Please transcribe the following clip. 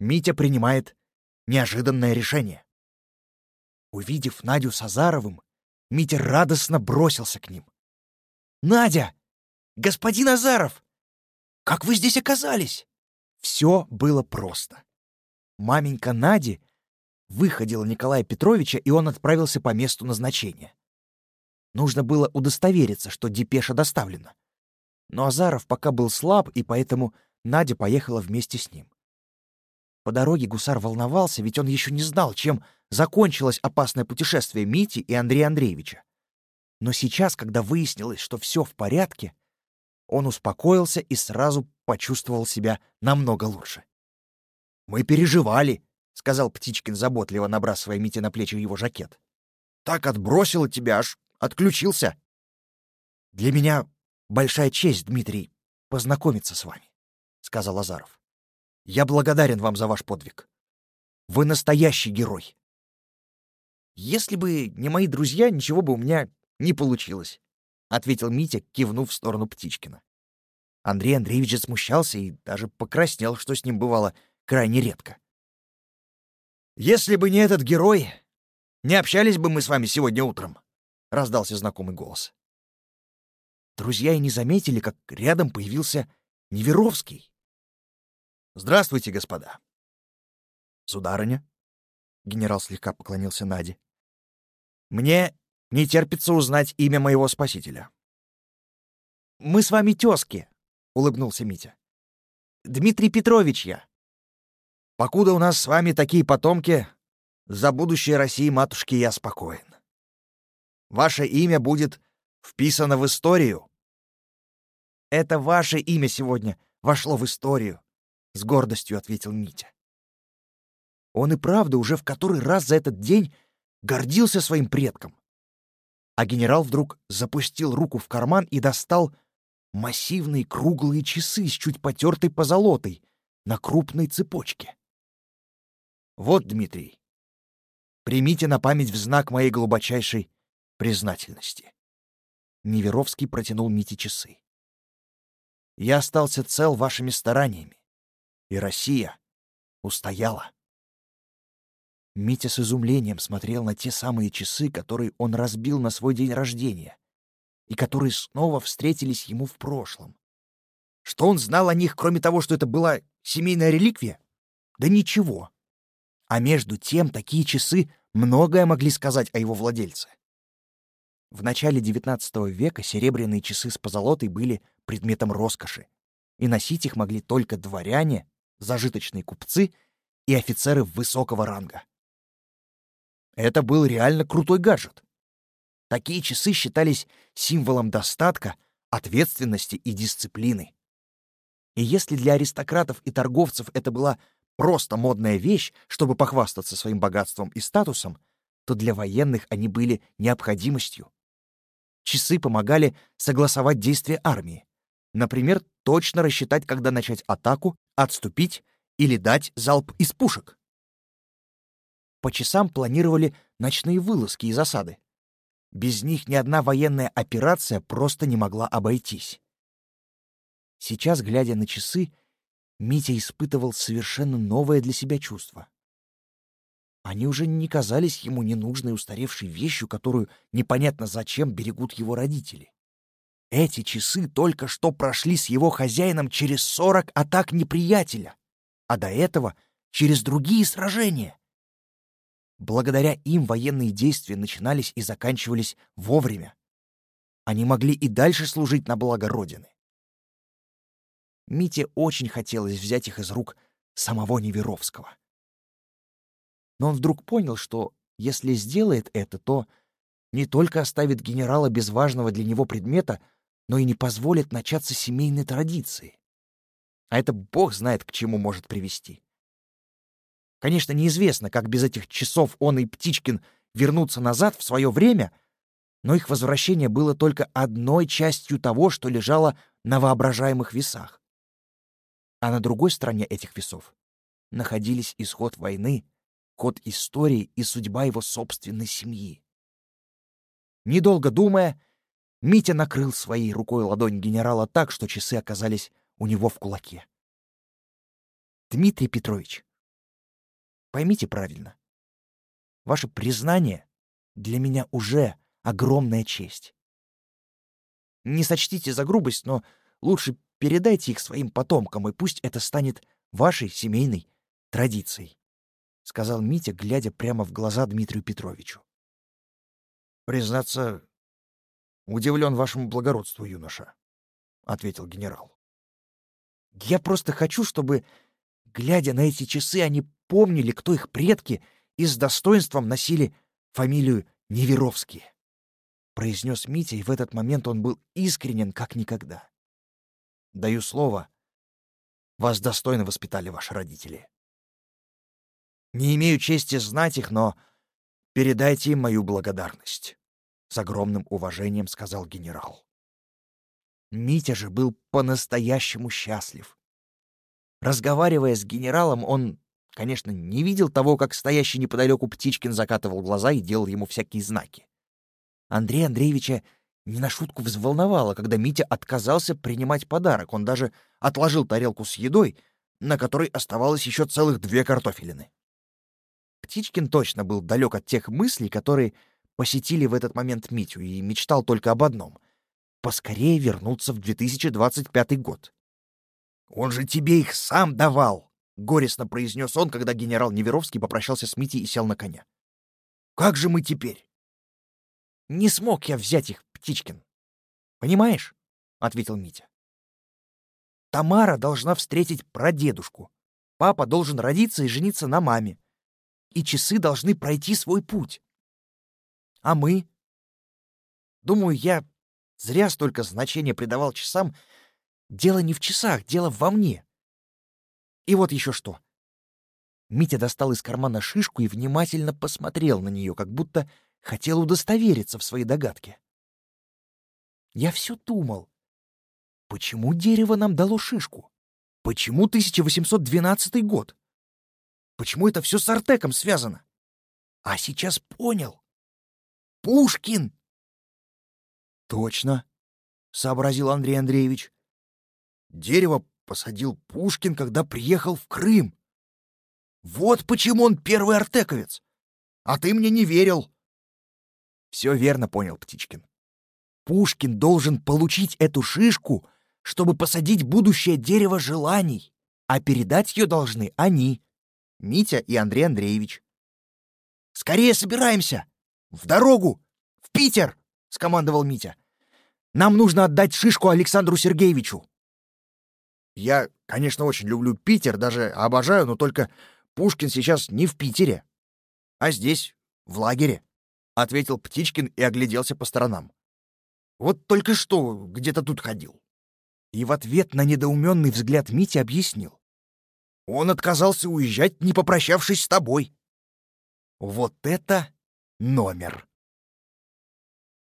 Митя принимает неожиданное решение. Увидев Надю с Азаровым, Митя радостно бросился к ним. «Надя! Господин Азаров! Как вы здесь оказались?» Все было просто. Маменька Нади выходила Николая Петровича, и он отправился по месту назначения. Нужно было удостовериться, что депеша доставлена. Но Азаров пока был слаб, и поэтому Надя поехала вместе с ним. По дороге гусар волновался, ведь он еще не знал, чем закончилось опасное путешествие Мити и Андрея Андреевича. Но сейчас, когда выяснилось, что все в порядке, он успокоился и сразу почувствовал себя намного лучше. «Мы переживали», — сказал Птичкин, заботливо набрасывая Мите на плечи его жакет. «Так отбросило тебя, аж отключился». «Для меня большая честь, Дмитрий, познакомиться с вами», — сказал Азаров. «Я благодарен вам за ваш подвиг. Вы настоящий герой». «Если бы не мои друзья, ничего бы у меня не получилось», — ответил Митя, кивнув в сторону Птичкина. Андрей Андреевич смущался и даже покраснел, что с ним бывало крайне редко. «Если бы не этот герой, не общались бы мы с вами сегодня утром», — раздался знакомый голос. Друзья и не заметили, как рядом появился Неверовский. «Здравствуйте, господа!» «Сударыня?» — генерал слегка поклонился Наде. «Мне не терпится узнать имя моего спасителя». «Мы с вами тезки», — улыбнулся Митя. «Дмитрий Петрович я». «Покуда у нас с вами такие потомки, за будущее России матушки я спокоен. Ваше имя будет вписано в историю, это ваше имя сегодня вошло в историю, с гордостью ответил Митя. Он и правда уже в который раз за этот день гордился своим предком. А генерал вдруг запустил руку в карман и достал массивные круглые часы с чуть потертой позолотой на крупной цепочке. Вот, Дмитрий, примите на память в знак моей глубочайшей признательности. Неверовский протянул Мите часы. Я остался цел вашими стараниями. И Россия устояла. Митя с изумлением смотрел на те самые часы, которые он разбил на свой день рождения, и которые снова встретились ему в прошлом. Что он знал о них, кроме того, что это была семейная реликвия? Да ничего. А между тем такие часы многое могли сказать о его владельце. В начале XIX века серебряные часы с позолотой были предметом роскоши, и носить их могли только дворяне, зажиточные купцы и офицеры высокого ранга. Это был реально крутой гаджет. Такие часы считались символом достатка, ответственности и дисциплины. И если для аристократов и торговцев это была просто модная вещь, чтобы похвастаться своим богатством и статусом, то для военных они были необходимостью. Часы помогали согласовать действия армии. Например, точно рассчитать, когда начать атаку, отступить или дать залп из пушек. По часам планировали ночные вылазки и засады. Без них ни одна военная операция просто не могла обойтись. Сейчас, глядя на часы, Митя испытывал совершенно новое для себя чувство. Они уже не казались ему ненужной устаревшей вещью, которую непонятно зачем берегут его родители. Эти часы только что прошли с его хозяином через сорок атак неприятеля, а до этого через другие сражения. Благодаря им военные действия начинались и заканчивались вовремя. Они могли и дальше служить на благо Родины. Мите очень хотелось взять их из рук самого Неверовского. Но он вдруг понял, что если сделает это, то не только оставит генерала без важного для него предмета, но и не позволит начаться семейной традиции. А это бог знает, к чему может привести. Конечно, неизвестно, как без этих часов он и Птичкин вернутся назад в свое время, но их возвращение было только одной частью того, что лежало на воображаемых весах. А на другой стороне этих весов находились исход войны — ход истории и судьба его собственной семьи. Недолго думая, Митя накрыл своей рукой ладонь генерала так, что часы оказались у него в кулаке. «Дмитрий Петрович, Поймите правильно. Ваше признание для меня уже огромная честь. Не сочтите за грубость, но лучше передайте их своим потомкам, и пусть это станет вашей семейной традицией», — сказал Митя, глядя прямо в глаза Дмитрию Петровичу. «Признаться, удивлен вашему благородству, юноша», — ответил генерал. «Я просто хочу, чтобы, глядя на эти часы, они помнили, кто их предки, и с достоинством носили фамилию Неверовские», — произнес Митя, и в этот момент он был искренен, как никогда. «Даю слово, вас достойно воспитали ваши родители. Не имею чести знать их, но передайте им мою благодарность. — с огромным уважением сказал генерал. Митя же был по-настоящему счастлив. Разговаривая с генералом, он, конечно, не видел того, как стоящий неподалеку Птичкин закатывал глаза и делал ему всякие знаки. Андрея Андреевича не на шутку взволновало, когда Митя отказался принимать подарок. Он даже отложил тарелку с едой, на которой оставалось еще целых две картофелины. Птичкин точно был далек от тех мыслей, которые посетили в этот момент Митю и мечтал только об одном — поскорее вернуться в 2025 год. «Он же тебе их сам давал!» — горестно произнес он, когда генерал Неверовский попрощался с Митей и сел на коня. «Как же мы теперь?» «Не смог я взять их, Птичкин. Понимаешь?» — ответил Митя. «Тамара должна встретить прадедушку. Папа должен родиться и жениться на маме. И часы должны пройти свой путь. А мы? Думаю, я зря столько значения придавал часам. Дело не в часах, дело во мне. И вот еще что. Митя достал из кармана шишку и внимательно посмотрел на нее, как будто хотел удостовериться в своей догадке. Я все думал, почему дерево нам дало шишку? Почему 1812 год? Почему это все с Артеком связано? А сейчас понял. Пушкин!» «Точно», — сообразил Андрей Андреевич. «Дерево посадил Пушкин, когда приехал в Крым. Вот почему он первый артековец. А ты мне не верил». «Все верно понял Птичкин. Пушкин должен получить эту шишку, чтобы посадить будущее дерево желаний, а передать ее должны они, Митя и Андрей Андреевич. «Скорее собираемся!» «В дорогу! В Питер!» — скомандовал Митя. «Нам нужно отдать шишку Александру Сергеевичу». «Я, конечно, очень люблю Питер, даже обожаю, но только Пушкин сейчас не в Питере, а здесь, в лагере», — ответил Птичкин и огляделся по сторонам. «Вот только что где-то тут ходил». И в ответ на недоуменный взгляд Мити объяснил. «Он отказался уезжать, не попрощавшись с тобой». «Вот это номер.